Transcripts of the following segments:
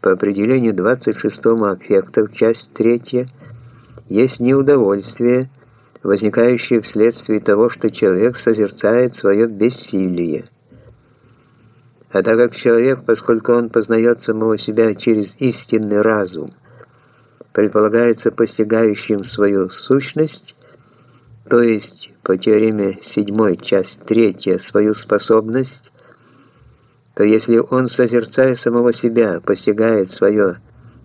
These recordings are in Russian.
по определению 26 аффектов, часть 3, есть неудовольствие, возникающее вследствие того, что человек созерцает свое бессилие. А так как человек, поскольку он познает самого себя через истинный разум, предполагается постигающим свою сущность, то есть по теореме 7, часть 3, свою способность, то если он, созерцая самого себя, постигает свое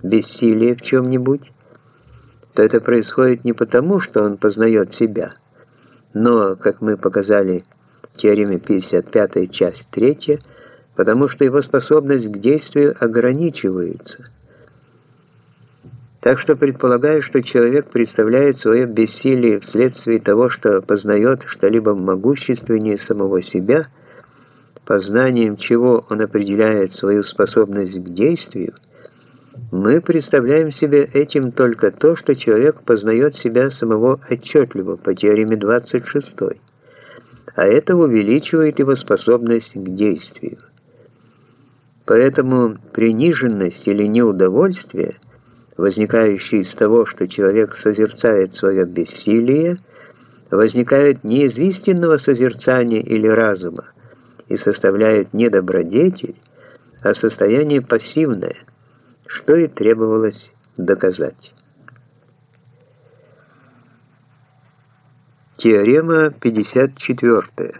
бессилие в чем-нибудь, то это происходит не потому, что он познает себя, но, как мы показали в теореме 55, часть 3, потому что его способность к действию ограничивается. Так что предполагаю, что человек представляет свое бессилие вследствие того, что познает что-либо могущественнее самого себя, познанием чего он определяет свою способность к действию, мы представляем себе этим только то, что человек познает себя самого отчетливо по теореме 26, а это увеличивает его способность к действию. Поэтому приниженность или неудовольствие, возникающие из того, что человек созерцает свое бессилие, возникают не из истинного созерцания или разума и составляют не добродетель, а состояние пассивное, что и требовалось доказать. Теорема 54.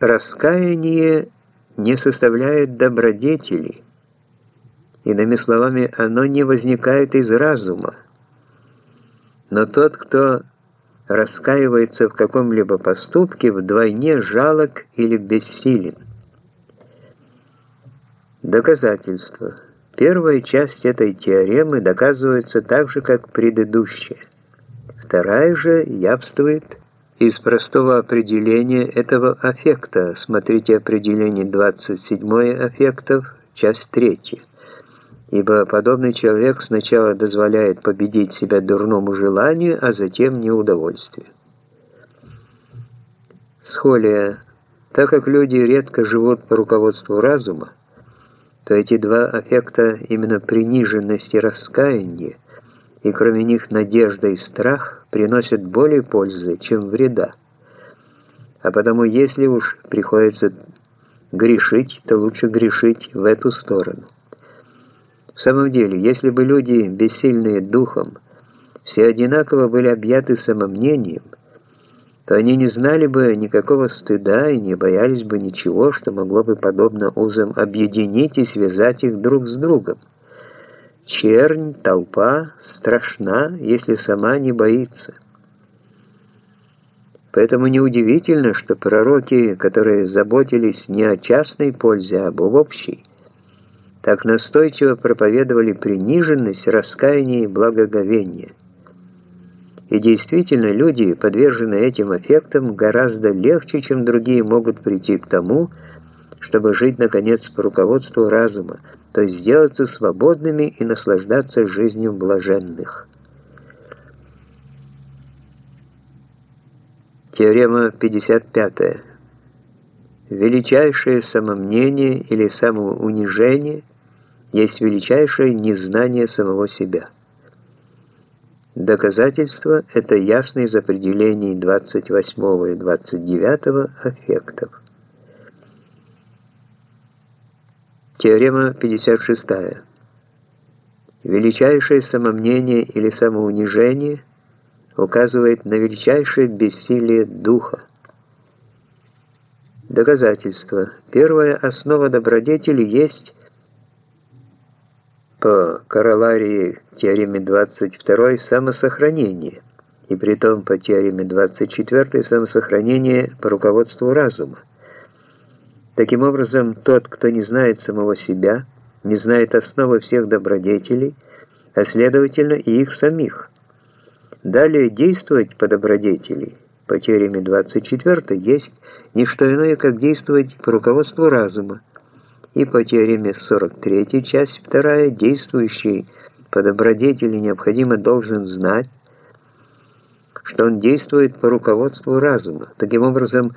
Раскаяние не составляет добродетели, иными словами, оно не возникает из разума. Но тот, кто раскаивается в каком-либо поступке, вдвойне жалок или бессилен. Доказательство. Первая часть этой теоремы доказывается так же, как предыдущая. Вторая же явствует из простого определения этого аффекта. Смотрите определение 27 аффектов, часть 3. Ибо подобный человек сначала дозволяет победить себя дурному желанию, а затем неудовольствию. Схолия. Так как люди редко живут по руководству разума, то эти два аффекта, именно приниженность и раскаяние, и кроме них надежда и страх, приносят более пользы, чем вреда. А потому, если уж приходится грешить, то лучше грешить в эту сторону. В самом деле, если бы люди, бессильные духом, все одинаково были объяты самомнением, то они не знали бы никакого стыда и не боялись бы ничего, что могло бы подобно узам объединить и связать их друг с другом. Чернь, толпа страшна, если сама не боится. Поэтому неудивительно, что пророки, которые заботились не о частной пользе, а об общей, так настойчиво проповедовали приниженность, раскаяние и благоговение. И действительно, люди, подверженные этим эффектам, гораздо легче, чем другие, могут прийти к тому, чтобы жить, наконец, по руководству разума, то есть сделаться свободными и наслаждаться жизнью блаженных. Теорема 55. Величайшее самомнение или самоунижение есть величайшее незнание самого себя. Доказательство – это ясно из определений 28 и 29 аффектов. Теорема 56. Величайшее самомнение или самоунижение указывает на величайшее бессилие духа. Доказательство. Первая основа добродетели есть по короларии теореме 22 самосохранение, и притом по теореме 24 самосохранение по руководству разума. Таким образом, тот, кто не знает самого себя, не знает основы всех добродетелей, а следовательно и их самих. Далее действовать по добродетели, по теореме 24 есть не что иное, как действовать по руководству разума, и по теореме 43, часть 2, действующий по добродетели необходимо должен знать, что он действует по руководству разума. Таким образом,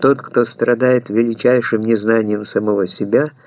Тот, кто страдает величайшим незнанием самого себя –